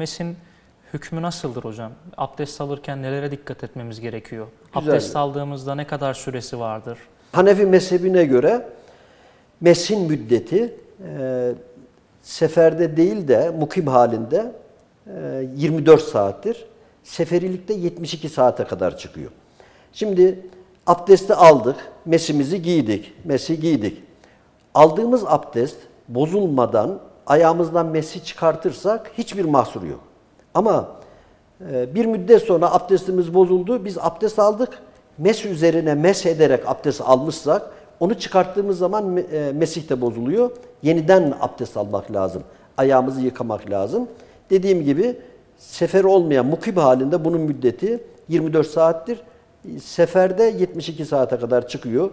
mesin hükmü nasıldır hocam? Abdest alırken nelere dikkat etmemiz gerekiyor? Güzel. Abdest aldığımızda ne kadar süresi vardır? Hanefi mezhebine göre mesin müddeti e, seferde değil de mukim halinde e, 24 saattir. Seferilikte 72 saate kadar çıkıyor. Şimdi abdesti aldık, mesimizi giydik, mesi giydik. Aldığımız abdest bozulmadan ayağımızdan mesi çıkartırsak hiçbir mahsur yok. Ama e, bir müddet sonra abdestimiz bozuldu, biz abdest aldık, mes üzerine mes ederek abdest almışsak onu çıkarttığımız zaman e, mesih de bozuluyor. Yeniden abdest almak lazım. Ayağımızı yıkamak lazım. Dediğim gibi sefer olmayan mukim halinde bunun müddeti 24 saattir. Seferde 72 saate kadar çıkıyor.